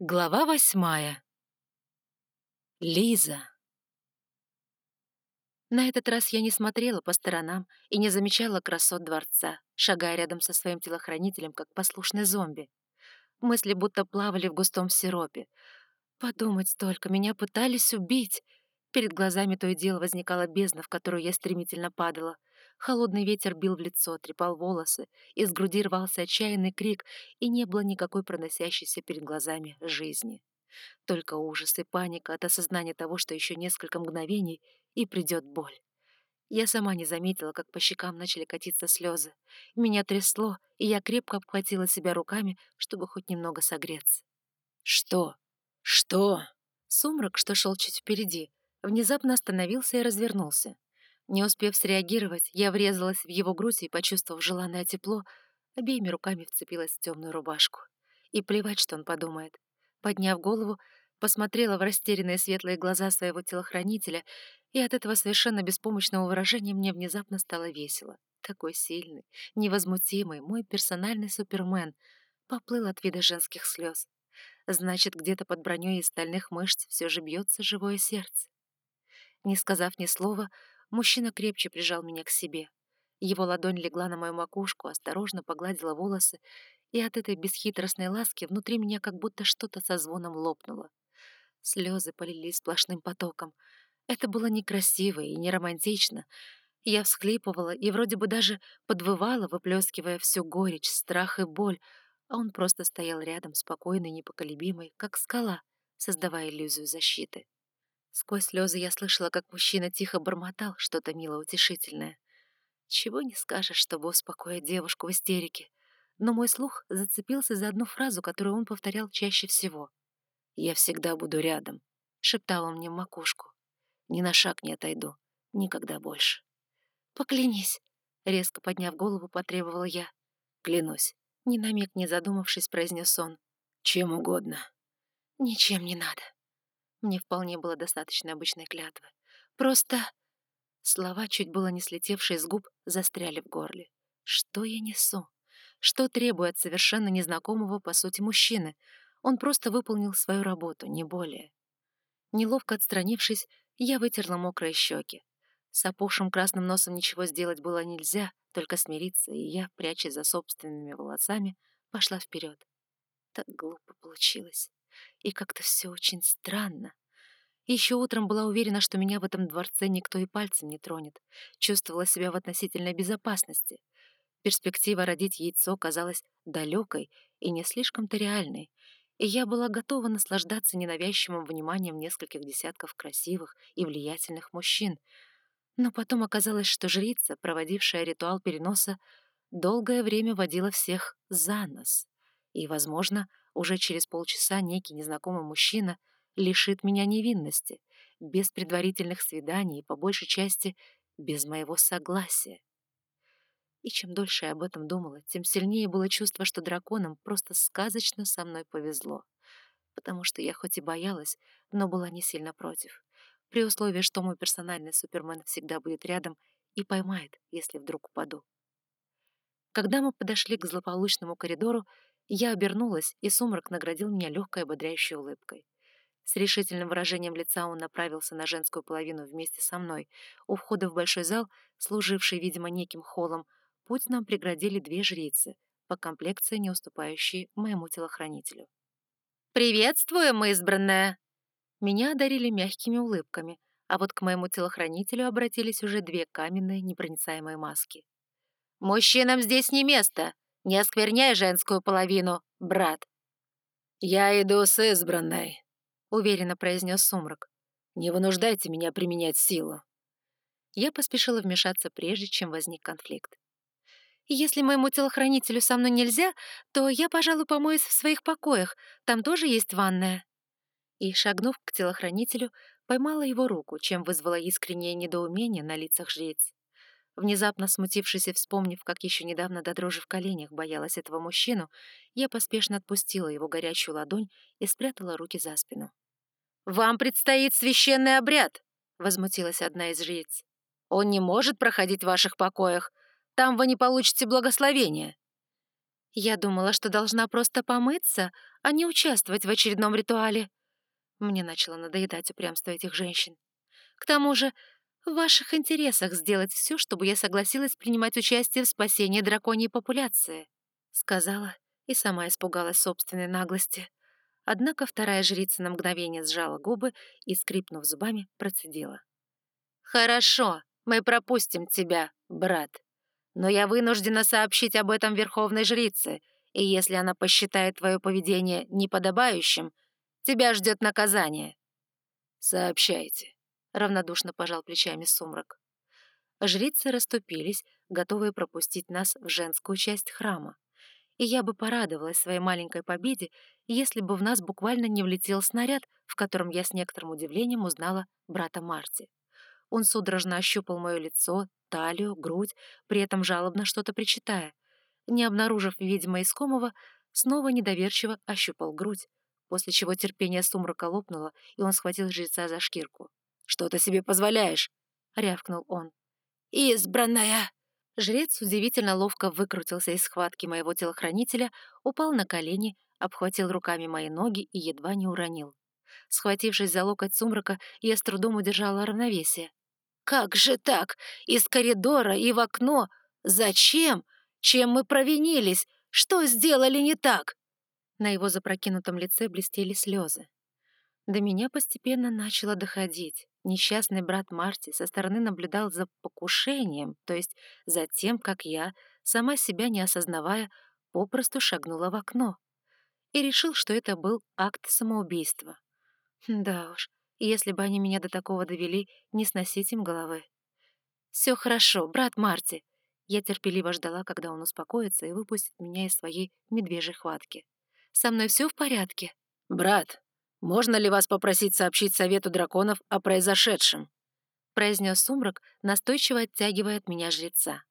Глава восьмая. Лиза. На этот раз я не смотрела по сторонам и не замечала красот дворца, шагая рядом со своим телохранителем, как послушный зомби. Мысли будто плавали в густом сиропе. Подумать только, меня пытались убить. Перед глазами то и дело возникала бездна, в которую я стремительно падала. Холодный ветер бил в лицо, трепал волосы, из груди рвался отчаянный крик, и не было никакой проносящейся перед глазами жизни. Только ужас и паника от осознания того, что еще несколько мгновений, и придет боль. Я сама не заметила, как по щекам начали катиться слезы. Меня трясло, и я крепко обхватила себя руками, чтобы хоть немного согреться. «Что? Что?» Сумрак, что шел чуть впереди, внезапно остановился и развернулся. Не успев среагировать, я врезалась в его грудь и, почувствовав желанное тепло, обеими руками вцепилась в темную рубашку. И плевать, что он подумает. Подняв голову, посмотрела в растерянные светлые глаза своего телохранителя, и от этого совершенно беспомощного выражения мне внезапно стало весело. Такой сильный, невозмутимый, мой персональный супермен поплыл от вида женских слез. Значит, где-то под броней из стальных мышц все же бьется живое сердце. Не сказав ни слова, Мужчина крепче прижал меня к себе. Его ладонь легла на мою макушку, осторожно погладила волосы, и от этой бесхитростной ласки внутри меня как будто что-то со звоном лопнуло. Слезы полились сплошным потоком. Это было некрасиво и не романтично. Я всхлипывала и вроде бы даже подвывала, выплескивая всю горечь, страх и боль, а он просто стоял рядом, спокойный, непоколебимый, как скала, создавая иллюзию защиты. Сквозь слезы я слышала, как мужчина тихо бормотал что-то мило утешительное. Чего не скажешь, чтобы успокоить девушку в истерике. Но мой слух зацепился за одну фразу, которую он повторял чаще всего. «Я всегда буду рядом», — шептал он мне в макушку. «Ни на шаг не отойду. Никогда больше». «Поклянись», — резко подняв голову, потребовала я. «Клянусь», — ни на миг не задумавшись, произнес он. «Чем угодно». «Ничем не надо». Мне вполне было достаточно обычной клятвы. Просто... Слова, чуть было не слетевшие с губ, застряли в горле. Что я несу? Что требует совершенно незнакомого, по сути, мужчины? Он просто выполнил свою работу, не более. Неловко отстранившись, я вытерла мокрые щеки. С опухшим красным носом ничего сделать было нельзя, только смириться, и я, прячась за собственными волосами, пошла вперед. Так глупо получилось и как-то все очень странно. Еще утром была уверена, что меня в этом дворце никто и пальцем не тронет. Чувствовала себя в относительной безопасности. Перспектива родить яйцо казалась далекой и не слишком-то реальной, и я была готова наслаждаться ненавязчивым вниманием нескольких десятков красивых и влиятельных мужчин. Но потом оказалось, что жрица, проводившая ритуал переноса, долгое время водила всех за нос. И, возможно, уже через полчаса некий незнакомый мужчина лишит меня невинности, без предварительных свиданий и, по большей части, без моего согласия. И чем дольше я об этом думала, тем сильнее было чувство, что драконам просто сказочно со мной повезло. Потому что я хоть и боялась, но была не сильно против. При условии, что мой персональный супермен всегда будет рядом и поймает, если вдруг упаду. Когда мы подошли к злополучному коридору, я обернулась, и сумрак наградил меня легкой ободряющей улыбкой. С решительным выражением лица он направился на женскую половину вместе со мной. У входа в большой зал, служивший, видимо, неким холлом, путь нам преградили две жрицы, по комплекции не уступающие моему телохранителю. «Приветствуем, избранная!» Меня одарили мягкими улыбками, а вот к моему телохранителю обратились уже две каменные непроницаемые маски. «Мужчинам здесь не место!» Не оскверняй женскую половину, брат. «Я иду с избранной», — уверенно произнес Сумрак. «Не вынуждайте меня применять силу». Я поспешила вмешаться, прежде чем возник конфликт. «Если моему телохранителю со мной нельзя, то я, пожалуй, помоюсь в своих покоях, там тоже есть ванная». И, шагнув к телохранителю, поймала его руку, чем вызвала искреннее недоумение на лицах жриц. Внезапно смутившись и вспомнив, как еще недавно до дрожи в коленях боялась этого мужчину, я поспешно отпустила его горячую ладонь и спрятала руки за спину. «Вам предстоит священный обряд!» — возмутилась одна из жриц. «Он не может проходить в ваших покоях. Там вы не получите благословения». Я думала, что должна просто помыться, а не участвовать в очередном ритуале. Мне начало надоедать упрямство этих женщин. К тому же, в ваших интересах сделать все, чтобы я согласилась принимать участие в спасении драконьей популяции, сказала и сама испугалась собственной наглости. Однако вторая жрица на мгновение сжала губы и, скрипнув зубами, процедила. «Хорошо, мы пропустим тебя, брат. Но я вынуждена сообщить об этом верховной жрице, и если она посчитает твое поведение неподобающим, тебя ждет наказание». «Сообщайте», — равнодушно пожал плечами сумрак. Жрицы расступились, готовые пропустить нас в женскую часть храма. И я бы порадовалась своей маленькой победе, если бы в нас буквально не влетел снаряд, в котором я с некоторым удивлением узнала брата Марти. Он судорожно ощупал мое лицо, талию, грудь, при этом жалобно что-то причитая. Не обнаружив, видимо, искомого, снова недоверчиво ощупал грудь, после чего терпение сумрака лопнуло, и он схватил жреца за шкирку. «Что ты себе позволяешь?» — рявкнул он. «Избранная!» Жрец удивительно ловко выкрутился из схватки моего телохранителя, упал на колени, обхватил руками мои ноги и едва не уронил. Схватившись за локоть сумрака, я с трудом удержала равновесие. «Как же так? Из коридора и в окно? Зачем? Чем мы провинились? Что сделали не так?» На его запрокинутом лице блестели слезы. До меня постепенно начало доходить. Несчастный брат Марти со стороны наблюдал за покушением, то есть за тем, как я, сама себя не осознавая, попросту шагнула в окно. И решил, что это был акт самоубийства. Да уж, если бы они меня до такого довели, не сносить им головы. Все хорошо, брат Марти. Я терпеливо ждала, когда он успокоится и выпустит меня из своей медвежьей хватки. Со мной все в порядке? Брат, можно ли вас попросить сообщить Совету драконов о произошедшем? произнес сумрак, настойчиво оттягивая от меня жреца.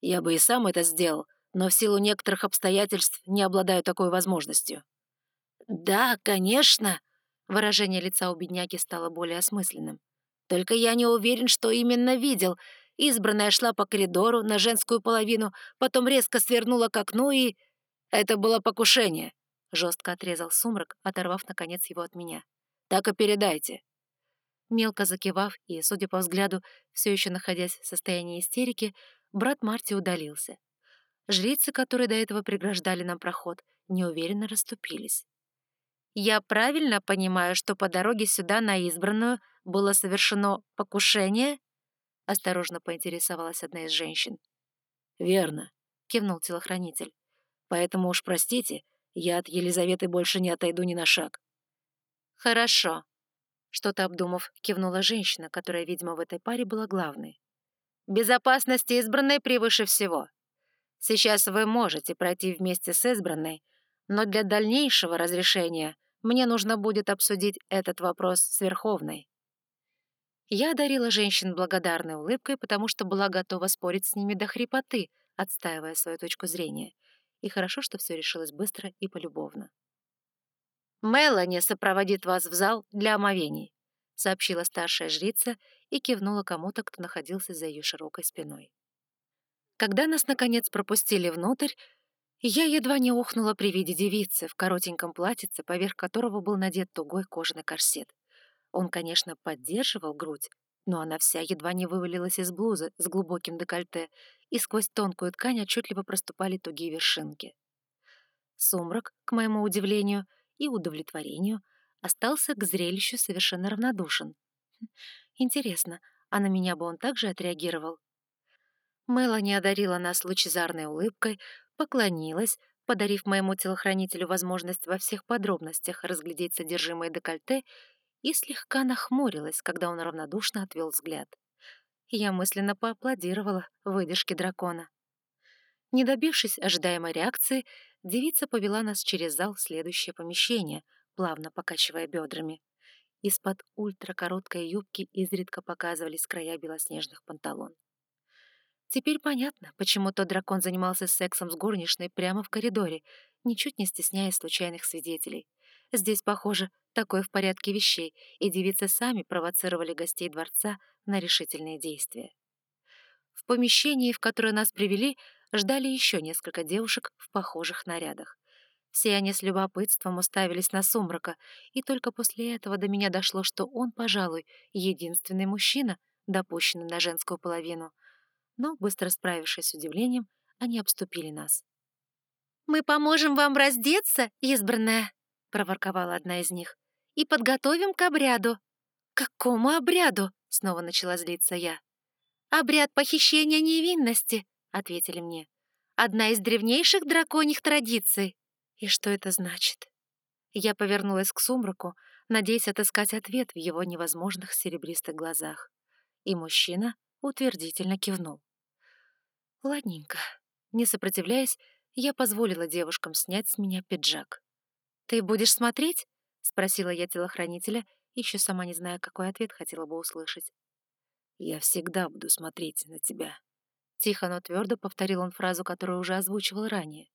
Я бы и сам это сделал, но в силу некоторых обстоятельств не обладаю такой возможностью. «Да, конечно», Выражение лица у бедняги стало более осмысленным. «Только я не уверен, что именно видел. Избранная шла по коридору на женскую половину, потом резко свернула к окну и... Это было покушение», — жестко отрезал сумрак, оторвав, наконец, его от меня. «Так и передайте». Мелко закивав и, судя по взгляду, все еще находясь в состоянии истерики, брат Марти удалился. Жрицы, которые до этого преграждали нам проход, неуверенно расступились. Я правильно понимаю, что по дороге сюда на избранную было совершено покушение?» — осторожно поинтересовалась одна из женщин. «Верно», — кивнул телохранитель. «Поэтому уж простите, я от Елизаветы больше не отойду ни на шаг». «Хорошо», — что-то обдумав, кивнула женщина, которая, видимо, в этой паре была главной. «Безопасность избранной превыше всего. Сейчас вы можете пройти вместе с избранной, но для дальнейшего разрешения мне нужно будет обсудить этот вопрос с Верховной. Я одарила женщин благодарной улыбкой, потому что была готова спорить с ними до хрипоты, отстаивая свою точку зрения. И хорошо, что все решилось быстро и полюбовно. «Мелани сопроводит вас в зал для омовений», — сообщила старшая жрица и кивнула кому-то, кто находился за ее широкой спиной. Когда нас, наконец, пропустили внутрь, я едва не ухнула при виде девицы в коротеньком платьице, поверх которого был надет тугой кожаный корсет. Он, конечно, поддерживал грудь, но она вся едва не вывалилась из блузы с глубоким декольте, и сквозь тонкую ткань отчетливо проступали тугие вершинки. Сумрак, к моему удивлению и удовлетворению, остался к зрелищу совершенно равнодушен. Хм, интересно, а на меня бы он также отреагировал? Мелани одарила нас лучезарной улыбкой, поклонилась, подарив моему телохранителю возможность во всех подробностях разглядеть содержимое декольте, и слегка нахмурилась, когда он равнодушно отвел взгляд. Я мысленно поаплодировала выдержке дракона. Не добившись ожидаемой реакции, девица повела нас через зал в следующее помещение, плавно покачивая бедрами. Из-под ультракороткой юбки изредка показывались края белоснежных панталон. Теперь понятно, почему тот дракон занимался сексом с горничной прямо в коридоре, ничуть не стесняясь случайных свидетелей. Здесь, похоже, такое в порядке вещей, и девицы сами провоцировали гостей дворца на решительные действия. В помещении, в которое нас привели, ждали еще несколько девушек в похожих нарядах. Все они с любопытством уставились на сумрака, и только после этого до меня дошло, что он, пожалуй, единственный мужчина, допущенный на женскую половину. Но, быстро справившись с удивлением, они обступили нас. «Мы поможем вам раздеться, избранная!» — проворковала одна из них. «И подготовим к обряду». «Какому обряду?» — снова начала злиться я. «Обряд похищения невинности», — ответили мне. «Одна из древнейших драконьих традиций». И что это значит? Я повернулась к сумраку, надеясь отыскать ответ в его невозможных серебристых глазах. И мужчина утвердительно кивнул. Ладненько. Не сопротивляясь, я позволила девушкам снять с меня пиджак. «Ты будешь смотреть?» — спросила я телохранителя, еще сама не зная, какой ответ хотела бы услышать. «Я всегда буду смотреть на тебя», — тихо, но твердо повторил он фразу, которую уже озвучивал ранее.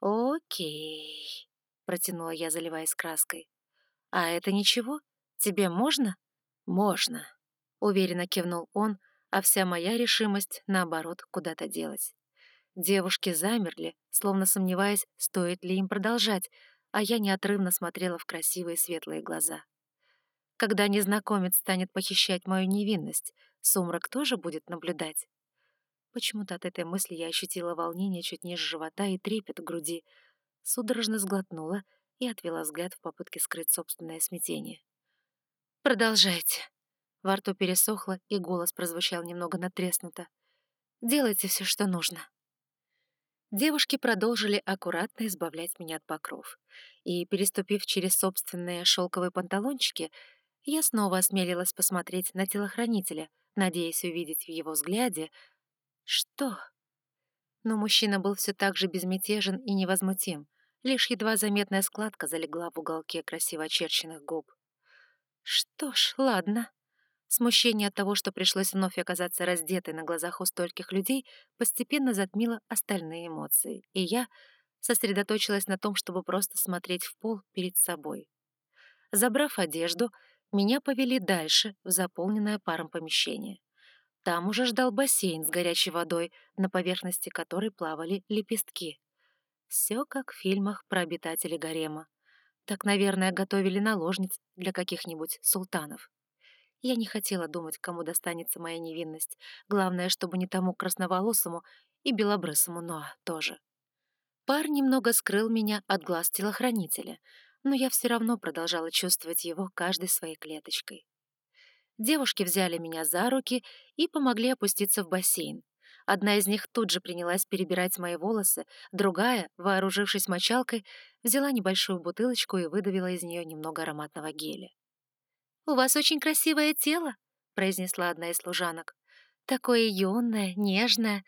«Окей», — протянула я, заливаясь краской. «А это ничего? Тебе можно?» «Можно», — уверенно кивнул он, а вся моя решимость, наоборот, куда-то делась. Девушки замерли, словно сомневаясь, стоит ли им продолжать, а я неотрывно смотрела в красивые светлые глаза. Когда незнакомец станет похищать мою невинность, сумрак тоже будет наблюдать. Почему-то от этой мысли я ощутила волнение чуть ниже живота и трепет в груди, судорожно сглотнула и отвела взгляд в попытке скрыть собственное смятение. «Продолжайте». Во рту пересохло, и голос прозвучал немного натреснуто. «Делайте все, что нужно». Девушки продолжили аккуратно избавлять меня от покров. И, переступив через собственные шелковые панталончики, я снова осмелилась посмотреть на телохранителя, надеясь увидеть в его взгляде что? Но мужчина был все так же безмятежен и невозмутим. Лишь едва заметная складка залегла в уголке красиво очерченных губ. Что ж, ладно. Смущение от того, что пришлось вновь оказаться раздетой на глазах у стольких людей, постепенно затмило остальные эмоции, и я сосредоточилась на том, чтобы просто смотреть в пол перед собой. Забрав одежду, меня повели дальше, в заполненное паром помещение. Там уже ждал бассейн с горячей водой, на поверхности которой плавали лепестки. Все как в фильмах про обитателей гарема. Так, наверное, готовили наложниц для каких-нибудь султанов. Я не хотела думать, кому достанется моя невинность. Главное, чтобы не тому красноволосому и белобрысому Ноа тоже. Пар немного скрыл меня от глаз телохранителя, но я все равно продолжала чувствовать его каждой своей клеточкой. Девушки взяли меня за руки и помогли опуститься в бассейн. Одна из них тут же принялась перебирать мои волосы, другая, вооружившись мочалкой, взяла небольшую бутылочку и выдавила из нее немного ароматного геля. «У вас очень красивое тело», — произнесла одна из служанок. «Такое юное, нежное.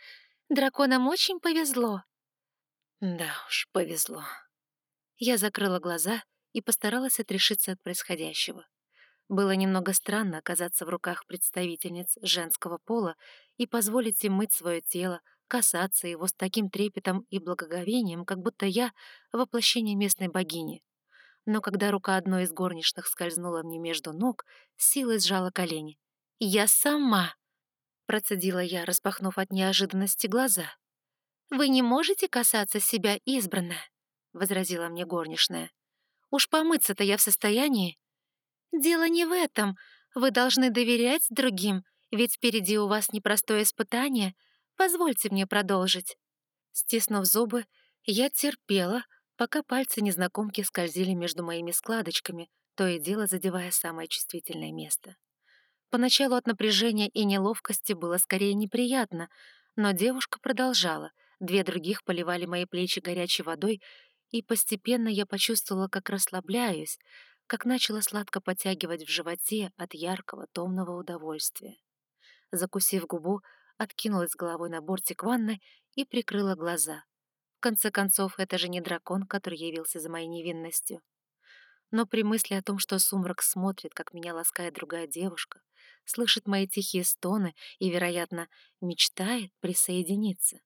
Драконам очень повезло». «Да уж, повезло». Я закрыла глаза и постаралась отрешиться от происходящего. Было немного странно оказаться в руках представительниц женского пола и позволить им мыть свое тело, касаться его с таким трепетом и благоговением, как будто я — воплощение местной богини. Но когда рука одной из горничных скользнула мне между ног, силой сжала колени. «Я сама!» — процедила я, распахнув от неожиданности глаза. «Вы не можете касаться себя избранная?» — возразила мне горничная. «Уж помыться-то я в состоянии». «Дело не в этом. Вы должны доверять другим, ведь впереди у вас непростое испытание. Позвольте мне продолжить». Стиснув зубы, я терпела, пока пальцы незнакомки скользили между моими складочками, то и дело задевая самое чувствительное место. Поначалу от напряжения и неловкости было скорее неприятно, но девушка продолжала, две других поливали мои плечи горячей водой, и постепенно я почувствовала, как расслабляюсь, как начало сладко подтягивать в животе от яркого томного удовольствия. Закусив губу, откинулась головой на бортик ванны и прикрыла глаза. В конце концов, это же не дракон, который явился за моей невинностью. Но при мысли о том, что сумрак смотрит, как меня ласкает другая девушка, слышит мои тихие стоны и, вероятно, мечтает присоединиться,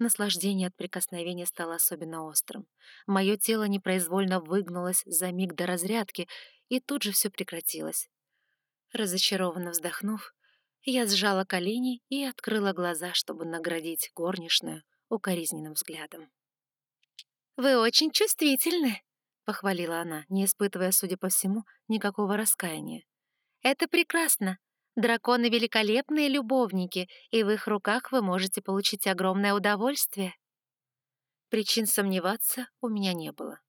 Наслаждение от прикосновения стало особенно острым. Мое тело непроизвольно выгнулось за миг до разрядки, и тут же все прекратилось. Разочарованно вздохнув, Я сжала колени и открыла глаза, чтобы наградить горничную укоризненным взглядом. «Вы очень чувствительны», — похвалила она, не испытывая, судя по всему, никакого раскаяния. «Это прекрасно. Драконы — великолепные любовники, и в их руках вы можете получить огромное удовольствие». Причин сомневаться у меня не было.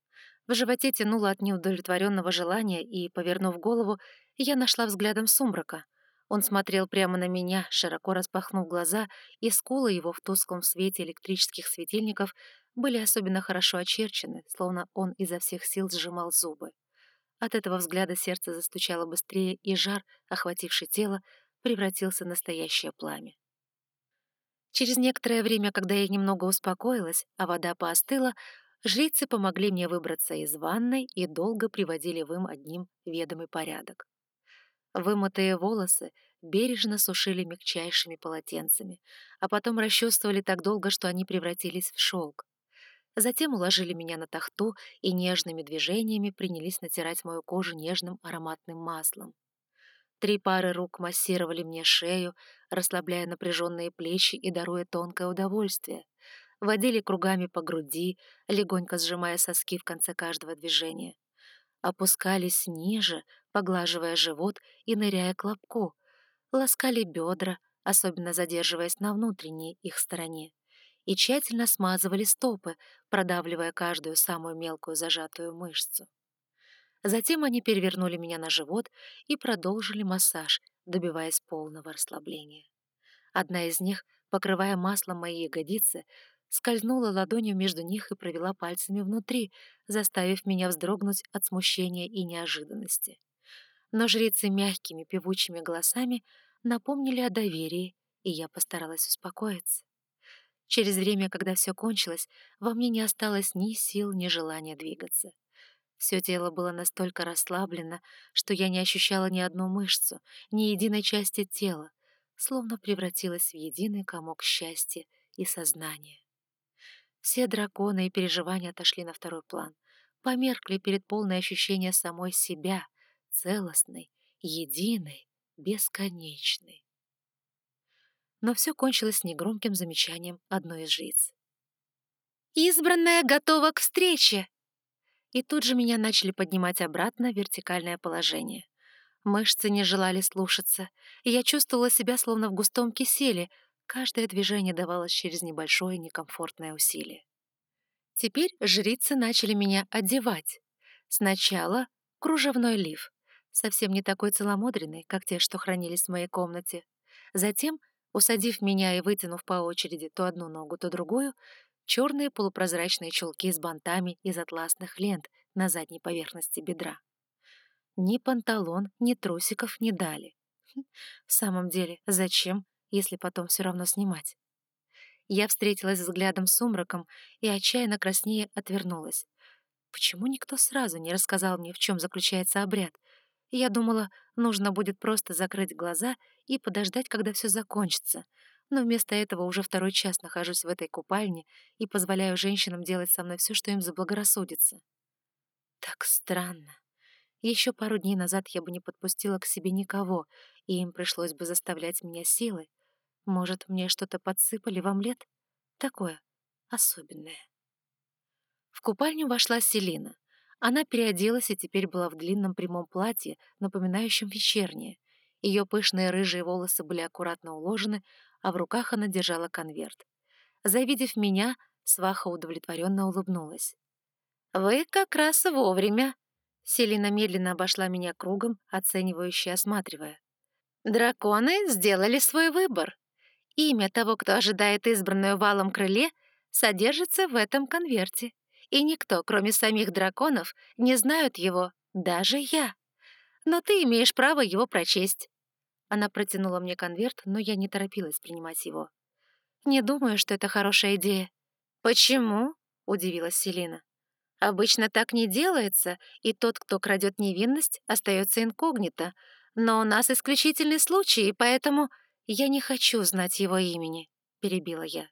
В животе тянуло от неудовлетворенного желания, и, повернув голову, я нашла взглядом сумрака. Он смотрел прямо на меня, широко распахнув глаза, и скулы его в тусклом свете электрических светильников были особенно хорошо очерчены, словно он изо всех сил сжимал зубы. От этого взгляда сердце застучало быстрее, и жар, охвативший тело, превратился в настоящее пламя. Через некоторое время, когда я немного успокоилась, а вода поостыла, жрицы помогли мне выбраться из ванной и долго приводили в им одним ведомый порядок. Вымытые волосы бережно сушили мягчайшими полотенцами, а потом расчесывали так долго, что они превратились в шелк. Затем уложили меня на тахту и нежными движениями принялись натирать мою кожу нежным ароматным маслом. Три пары рук массировали мне шею, расслабляя напряженные плечи и даруя тонкое удовольствие. Водили кругами по груди, легонько сжимая соски в конце каждого движения. Опускались ниже, поглаживая живот и ныряя к лобку. Ласкали бедра, особенно задерживаясь на внутренней их стороне. И тщательно смазывали стопы, продавливая каждую самую мелкую зажатую мышцу. Затем они перевернули меня на живот и продолжили массаж, добиваясь полного расслабления. Одна из них, покрывая маслом мои ягодицы, скользнула ладонью между них и провела пальцами внутри, заставив меня вздрогнуть от смущения и неожиданности. Но жрицы мягкими певучими голосами напомнили о доверии, и я постаралась успокоиться. Через время, когда все кончилось, во мне не осталось ни сил, ни желания двигаться. Все тело было настолько расслаблено, что я не ощущала ни одну мышцу, ни единой части тела, словно превратилась в единый комок счастья и сознания. Все драконы и переживания отошли на второй план, померкли перед полной ощущением самой себя, целостной, единой, бесконечной. Но все кончилось негромким замечанием одной из жриц. «Избранная готова к встрече!» и тут же меня начали поднимать обратно в вертикальное положение. Мышцы не желали слушаться, и я чувствовала себя словно в густом киселе, каждое движение давалось через небольшое некомфортное усилие. Теперь жрицы начали меня одевать. Сначала кружевной лиф, совсем не такой целомудренный, как те, что хранились в моей комнате. Затем, усадив меня и вытянув по очереди то одну ногу, то другую, черные полупрозрачные чулки с бантами из атласных лент на задней поверхности бедра. Ни панталон, ни трусиков не дали. Хм, в самом деле, зачем, если потом все равно снимать? Я встретилась взглядом с сумраком и отчаянно краснее отвернулась. Почему никто сразу не рассказал мне, в чем заключается обряд? Я думала, нужно будет просто закрыть глаза и подождать, когда все закончится — но вместо этого уже второй час нахожусь в этой купальне и позволяю женщинам делать со мной все, что им заблагорассудится. Так странно. Еще пару дней назад я бы не подпустила к себе никого, и им пришлось бы заставлять меня силой. Может, мне что-то подсыпали в омлет? Такое особенное. В купальню вошла Селина. Она переоделась и теперь была в длинном прямом платье, напоминающем вечернее. Ее пышные рыжие волосы были аккуратно уложены, а в руках она держала конверт. Завидев меня, сваха удовлетворенно улыбнулась. «Вы как раз вовремя!» Селина медленно обошла меня кругом, оценивающе осматривая. «Драконы сделали свой выбор. Имя того, кто ожидает избранную валом крыле, содержится в этом конверте, и никто, кроме самих драконов, не знает его, даже я. Но ты имеешь право его прочесть. Она протянула мне конверт, но я не торопилась принимать его. «Не думаю, что это хорошая идея». «Почему?» — удивилась Селина. «Обычно так не делается, и тот, кто крадет невинность, остается инкогнито. Но у нас исключительный случай, поэтому я не хочу знать его имени», — перебила я.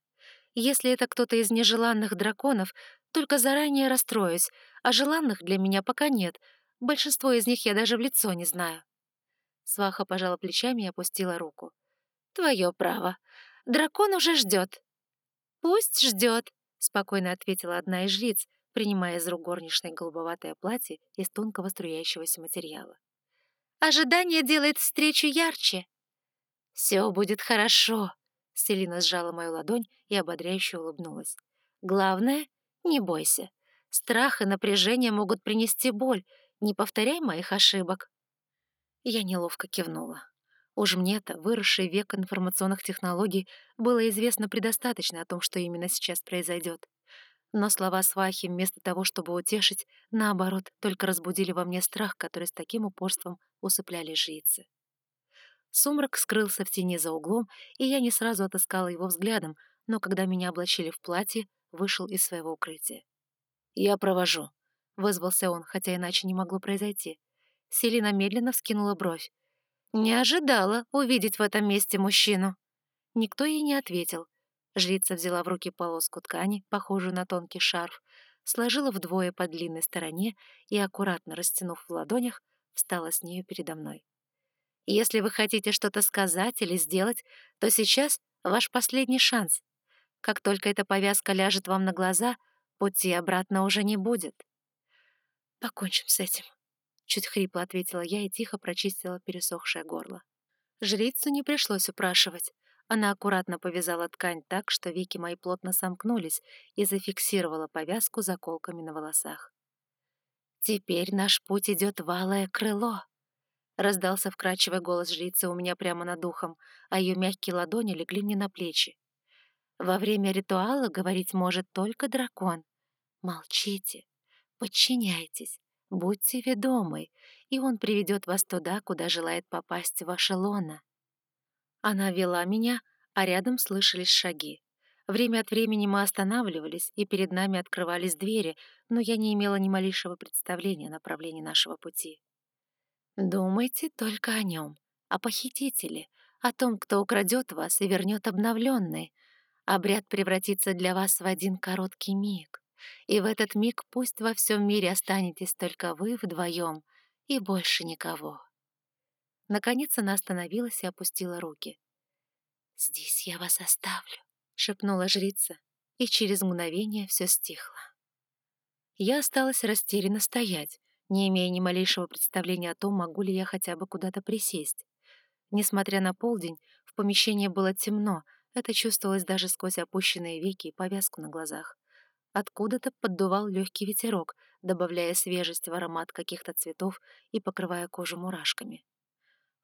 «Если это кто-то из нежеланных драконов, только заранее расстроюсь, а желанных для меня пока нет. Большинство из них я даже в лицо не знаю». Сваха пожала плечами и опустила руку. Твое право. Дракон уже ждет. Пусть ждет, спокойно ответила одна из жриц, принимая из рук горничной голубоватое платье из тонкого струящегося материала. Ожидание делает встречу ярче. Все будет хорошо. Селина сжала мою ладонь и ободряюще улыбнулась. Главное, не бойся. Страх и напряжение могут принести боль. Не повторяй моих ошибок. Я неловко кивнула. Уж мне-то, выросший век информационных технологий, было известно предостаточно о том, что именно сейчас произойдет. Но слова свахи, вместо того, чтобы утешить, наоборот, только разбудили во мне страх, который с таким упорством усыпляли жрицы. Сумрак скрылся в тени за углом, и я не сразу отыскала его взглядом, но когда меня облачили в платье, вышел из своего укрытия. «Я провожу», — вызвался он, хотя иначе не могло произойти. Селина медленно вскинула бровь. «Не ожидала увидеть в этом месте мужчину». Никто ей не ответил. Жрица взяла в руки полоску ткани, похожую на тонкий шарф, сложила вдвое по длинной стороне и, аккуратно растянув в ладонях, встала с нею передо мной. «Если вы хотите что-то сказать или сделать, то сейчас ваш последний шанс. Как только эта повязка ляжет вам на глаза, пути обратно уже не будет. «Покончим с этим», — чуть хрипло ответила я и тихо прочистила пересохшее горло. Жрицу не пришлось упрашивать. Она аккуратно повязала ткань так, что веки мои плотно сомкнулись и зафиксировала повязку заколками на волосах. «Теперь наш путь идет в алое крыло», — раздался вкрадчивый голос жрицы у меня прямо над духом, а ее мягкие ладони легли мне на плечи. Во время ритуала говорить может только дракон. Молчите, подчиняйтесь, будьте ведомы, и он приведет вас туда, куда желает попасть ваша лона. Она вела меня, а рядом слышались шаги. Время от времени мы останавливались, и перед нами открывались двери, но я не имела ни малейшего представления о направлении нашего пути. Думайте только о нем, о похитителе, о том, кто украдет вас и вернет обновленный, Обряд превратится для вас в один короткий миг. И в этот миг пусть во всем мире останетесь только вы вдвоем и больше никого. Наконец она остановилась и опустила руки. «Здесь я вас оставлю», — шепнула жрица, и через мгновение все стихло. Я осталась растерянно стоять, не имея ни малейшего представления о том, могу ли я хотя бы куда-то присесть. Несмотря на полдень, в помещении было темно, это чувствовалось даже сквозь опущенные веки и повязку на глазах. Откуда-то поддувал легкий ветерок, добавляя свежесть в аромат каких-то цветов и покрывая кожу мурашками.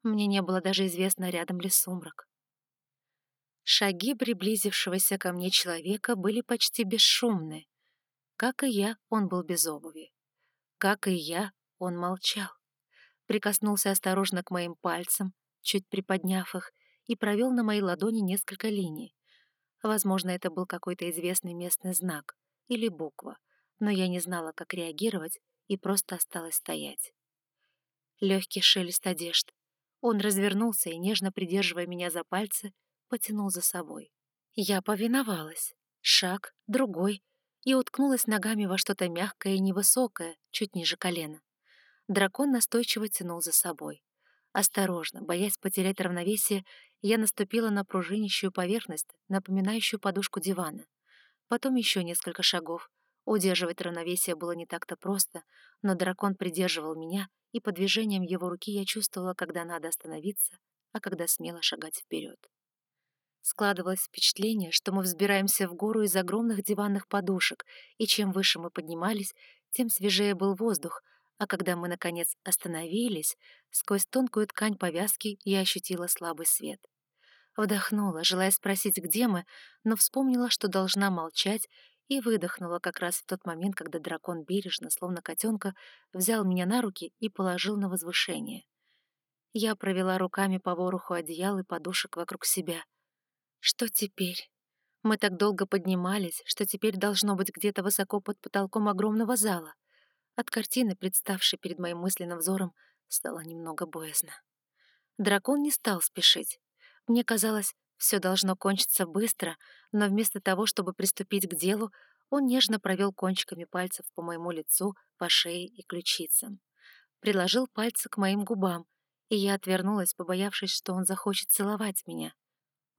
Мне не было даже известно, рядом ли сумрак. Шаги приблизившегося ко мне человека были почти бесшумны. Как и я, он был без обуви. Как и я, он молчал. Прикоснулся осторожно к моим пальцам, чуть приподняв их, и провел на моей ладони несколько линий. Возможно, это был какой-то известный местный знак или буква, но я не знала, как реагировать, и просто осталась стоять. Легкий шелест одежд. Он развернулся и, нежно придерживая меня за пальцы, потянул за собой. Я повиновалась. Шаг, другой, и уткнулась ногами во что-то мягкое и невысокое, чуть ниже колена. Дракон настойчиво тянул за собой. Осторожно, боясь потерять равновесие, я наступила на пружинищую поверхность, напоминающую подушку дивана. Потом еще несколько шагов. Удерживать равновесие было не так-то просто, но дракон придерживал меня, и по движениям его руки я чувствовала, когда надо остановиться, а когда смело шагать вперед. Складывалось впечатление, что мы взбираемся в гору из огромных диванных подушек, и чем выше мы поднимались, тем свежее был воздух, а когда мы, наконец, остановились, сквозь тонкую ткань повязки я ощутила слабый свет. Вдохнула, желая спросить, где мы, но вспомнила, что должна молчать, и выдохнула как раз в тот момент, когда дракон бережно, словно котенка, взял меня на руки и положил на возвышение. Я провела руками по вороху одеял и подушек вокруг себя. Что теперь? Мы так долго поднимались, что теперь должно быть где-то высоко под потолком огромного зала. От картины, представшей перед моим мысленным взором, стало немного боязно. Дракон не стал спешить. Мне казалось, все должно кончиться быстро, но вместо того, чтобы приступить к делу, он нежно провел кончиками пальцев по моему лицу, по шее и ключицам. Приложил пальцы к моим губам, и я отвернулась, побоявшись, что он захочет целовать меня.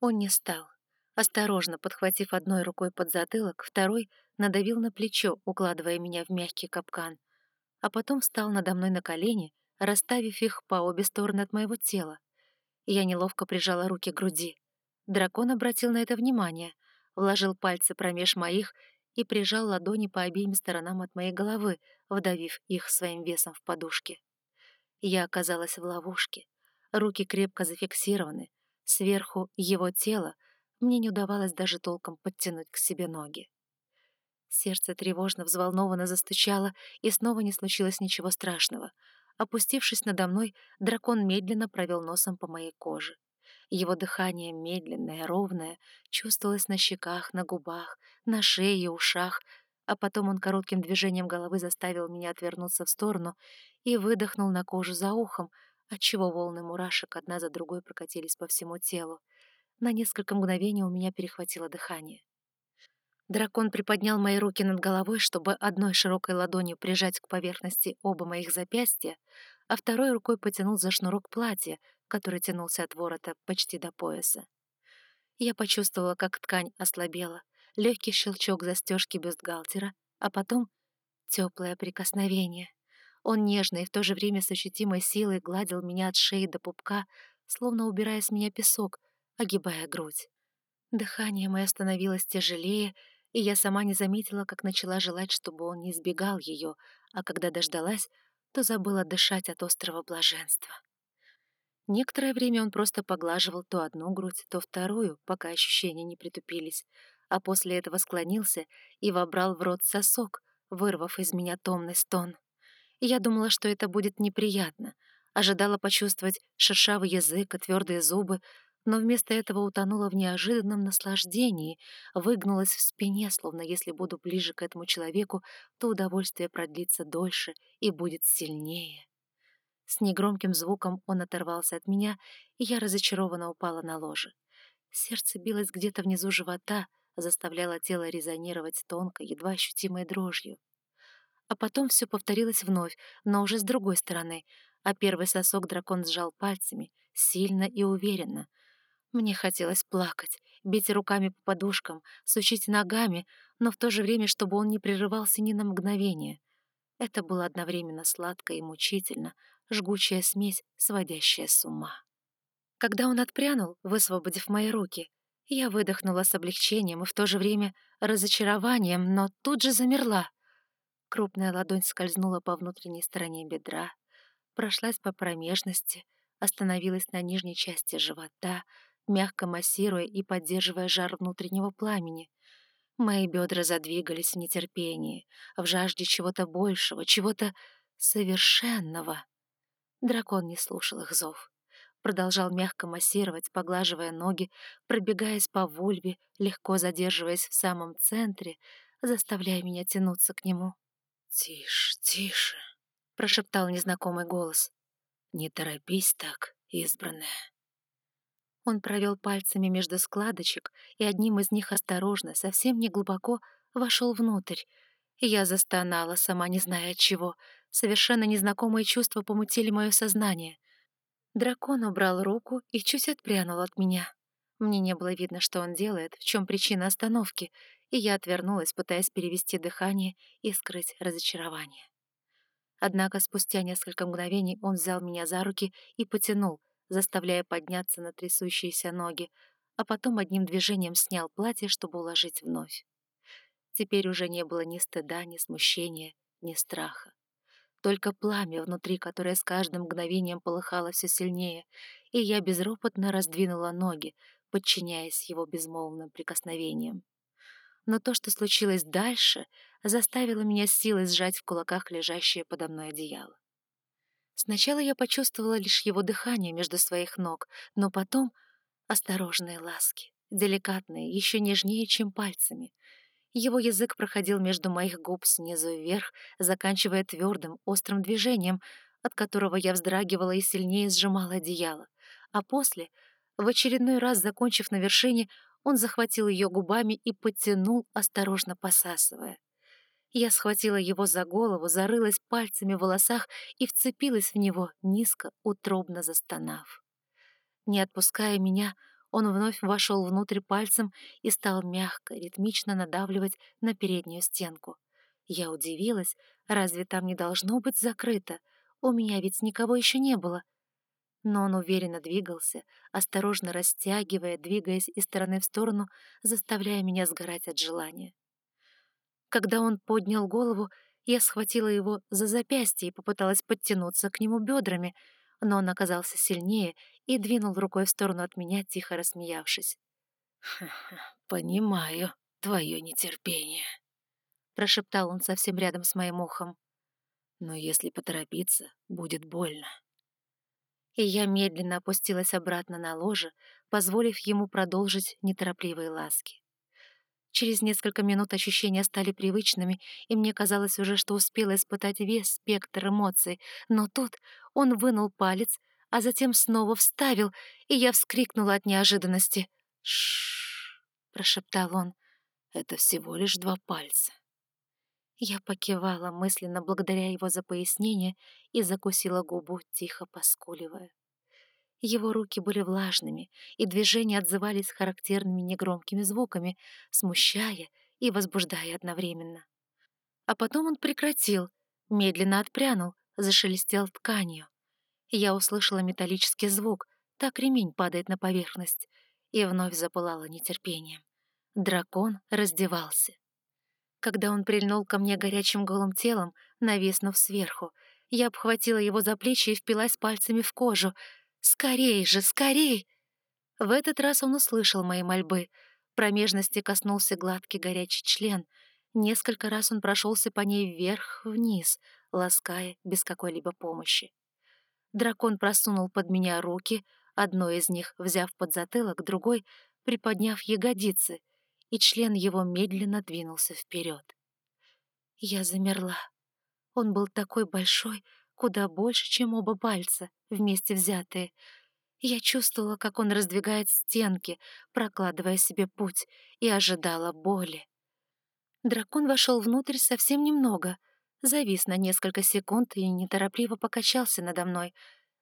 Он не стал. Осторожно подхватив одной рукой под затылок, второй надавил на плечо, укладывая меня в мягкий капкан, а потом встал надо мной на колени, расставив их по обе стороны от моего тела. Я неловко прижала руки к груди. Дракон обратил на это внимание, вложил пальцы промеж моих и прижал ладони по обеим сторонам от моей головы, вдавив их своим весом в подушке. Я оказалась в ловушке. Руки крепко зафиксированы. Сверху его тело мне не удавалось даже толком подтянуть к себе ноги. Сердце тревожно, взволнованно застучало, и снова не случилось ничего страшного. Опустившись надо мной, дракон медленно провел носом по моей коже. Его дыхание медленное, ровное, чувствовалось на щеках, на губах, на шее и ушах, а потом он коротким движением головы заставил меня отвернуться в сторону и выдохнул на кожу за ухом, отчего волны мурашек одна за другой прокатились по всему телу. На несколько мгновений у меня перехватило дыхание. Дракон приподнял мои руки над головой, чтобы одной широкой ладонью прижать к поверхности оба моих запястья, а второй рукой потянул за шнурок платья, который тянулся от ворота почти до пояса. Я почувствовала, как ткань ослабела, легкий щелчок застежки бюстгальтера, а потом теплое прикосновение. Он нежно и в то же время с ощутимой силой гладил меня от шеи до пупка, словно убирая с меня песок, огибая грудь. Дыхание мое становилось тяжелее, и я сама не заметила, как начала желать, чтобы он не избегал ее, а когда дождалась, то забыла дышать от острого блаженства. Некоторое время он просто поглаживал то одну грудь, то вторую, пока ощущения не притупились, а после этого склонился и вобрал в рот сосок, вырвав из меня томный стон. Я думала, что это будет неприятно, ожидала почувствовать шершавый язык и твердые зубы, но вместо этого утонула в неожиданном наслаждении, выгнулась в спине, словно если буду ближе к этому человеку, то удовольствие продлится дольше и будет сильнее. С негромким звуком он оторвался от меня, и я разочарованно упала на ложе. Сердце билось где-то внизу живота, заставляло тело резонировать тонко, едва ощутимой дрожью. А потом все повторилось вновь, но уже с другой стороны, а первый сосок дракон сжал пальцами, сильно и уверенно. Мне хотелось плакать, бить руками по подушкам, сучить ногами, но в то же время, чтобы он не прерывался ни на мгновение. Это было одновременно сладко и мучительно, жгучая смесь, сводящая с ума. Когда он отпрянул, высвободив мои руки, я выдохнула с облегчением и в то же время разочарованием, но тут же замерла. Крупная ладонь скользнула по внутренней стороне бедра, прошлась по промежности, остановилась на нижней части живота, мягко массируя и поддерживая жар внутреннего пламени. Мои бедра задвигались в нетерпении, в жажде чего-то большего, чего-то совершенного. Дракон не слушал их зов. Продолжал мягко массировать, поглаживая ноги, пробегаясь по вульве, легко задерживаясь в самом центре, заставляя меня тянуться к нему. «Тише, тише», — прошептал незнакомый голос. «Не торопись так, избранная». Он провел пальцами между складочек и одним из них осторожно, совсем не глубоко, вошел внутрь. Я застонала, сама не зная от чего, Совершенно незнакомые чувства помутили мое сознание. Дракон убрал руку и чуть отпрянул от меня. Мне не было видно, что он делает, в чем причина остановки, и я отвернулась, пытаясь перевести дыхание и скрыть разочарование. Однако спустя несколько мгновений он взял меня за руки и потянул, заставляя подняться на трясущиеся ноги, а потом одним движением снял платье, чтобы уложить вновь. Теперь уже не было ни стыда, ни смущения, ни страха только пламя внутри, которое с каждым мгновением полыхало все сильнее, и я безропотно раздвинула ноги, подчиняясь его безмолвным прикосновениям. Но то, что случилось дальше, заставило меня силой сжать в кулаках лежащее подо мной одеяло. Сначала я почувствовала лишь его дыхание между своих ног, но потом осторожные ласки, деликатные, еще нежнее, чем пальцами — его язык проходил между моих губ снизу вверх, заканчивая твердым, острым движением, от которого я вздрагивала и сильнее сжимала одеяло. А после, в очередной раз закончив на вершине, он захватил ее губами и потянул, осторожно посасывая. Я схватила его за голову, зарылась пальцами в волосах и вцепилась в него, низко, утробно застонав. Не отпуская меня, Он вновь вошел внутрь пальцем и стал мягко, ритмично надавливать на переднюю стенку. Я удивилась, разве там не должно быть закрыто? У меня ведь никого еще не было. Но он уверенно двигался, осторожно растягивая, двигаясь из стороны в сторону, заставляя меня сгорать от желания. Когда он поднял голову, я схватила его за запястье и попыталась подтянуться к нему бедрами, но он оказался сильнее и двинул рукой в сторону от меня, тихо рассмеявшись. «Понимаю твое нетерпение», — прошептал он совсем рядом с моим ухом. «Но если поторопиться, будет больно». И я медленно опустилась обратно на ложе, позволив ему продолжить неторопливые ласки. Через несколько минут ощущения стали привычными, и мне казалось уже, что успела испытать весь спектр эмоций, но тут он вынул палец, а затем снова вставил, и я вскрикнула от неожиданности. «Ш-ш-ш», прошептал он, — «это всего лишь два пальца». Я покивала мысленно благодаря его за пояснение и закусила губу, тихо поскуливая. Его руки были влажными, и движения отзывались характерными негромкими звуками, смущая и возбуждая одновременно. А потом он прекратил, медленно отпрянул, зашелестел тканью. Я услышала металлический звук, так ремень падает на поверхность, и вновь запылала нетерпением. Дракон раздевался. Когда он прильнул ко мне горячим голым телом, нависнув сверху, я обхватила его за плечи и впилась пальцами в кожу — «Скорей же, скорей!» В этот раз он услышал мои мольбы. Промежности коснулся гладкий горячий член. Несколько раз он прошелся по ней вверх-вниз, лаская без какой-либо помощи. Дракон просунул под меня руки, одной из них, взяв под затылок, другой, приподняв ягодицы, и член его медленно двинулся вперед. Я замерла. Он был такой большой, куда больше, чем оба пальца, вместе взятые. Я чувствовала, как он раздвигает стенки, прокладывая себе путь, и ожидала боли. Дракон вошел внутрь совсем немного, завис на несколько секунд и неторопливо покачался надо мной.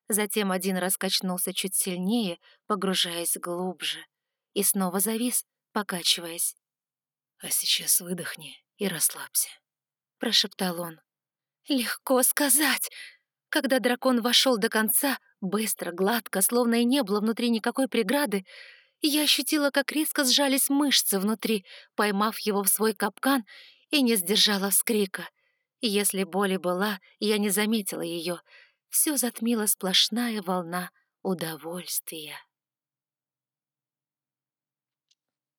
Затем один раз качнулся чуть сильнее, погружаясь глубже, и снова завис, покачиваясь. «А сейчас выдохни и расслабься», — прошептал он. Легко сказать. Когда дракон вошел до конца, быстро, гладко, словно и не было внутри никакой преграды, я ощутила, как резко сжались мышцы внутри, поймав его в свой капкан, и не сдержала вскрика. Если боли была, я не заметила ее. Все затмила сплошная волна удовольствия.